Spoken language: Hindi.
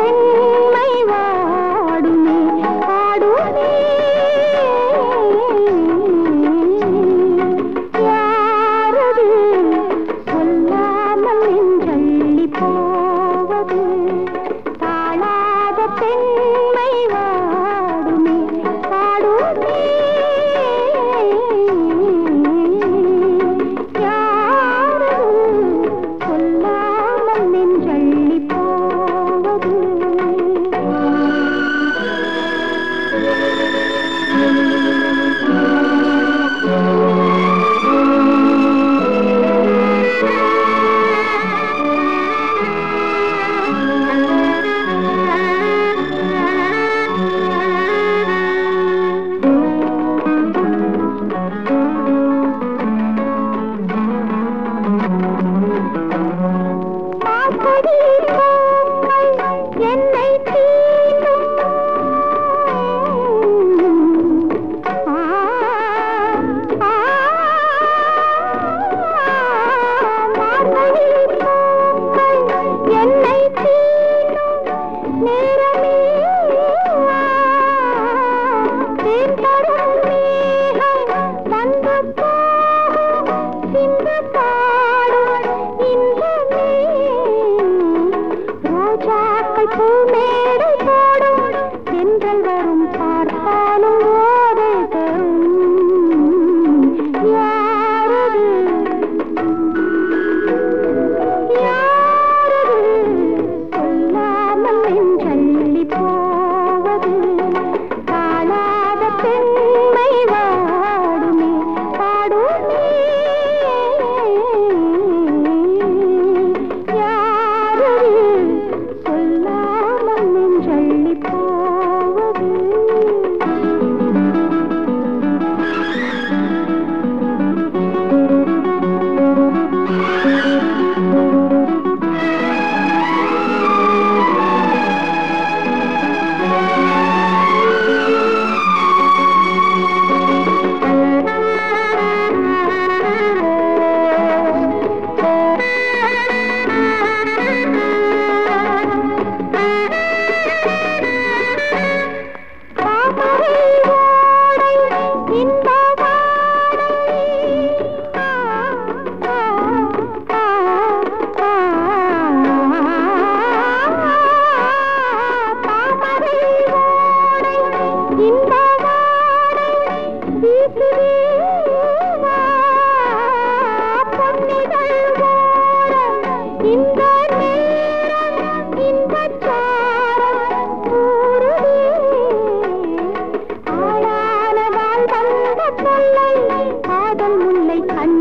பெண் ताकत में காதல்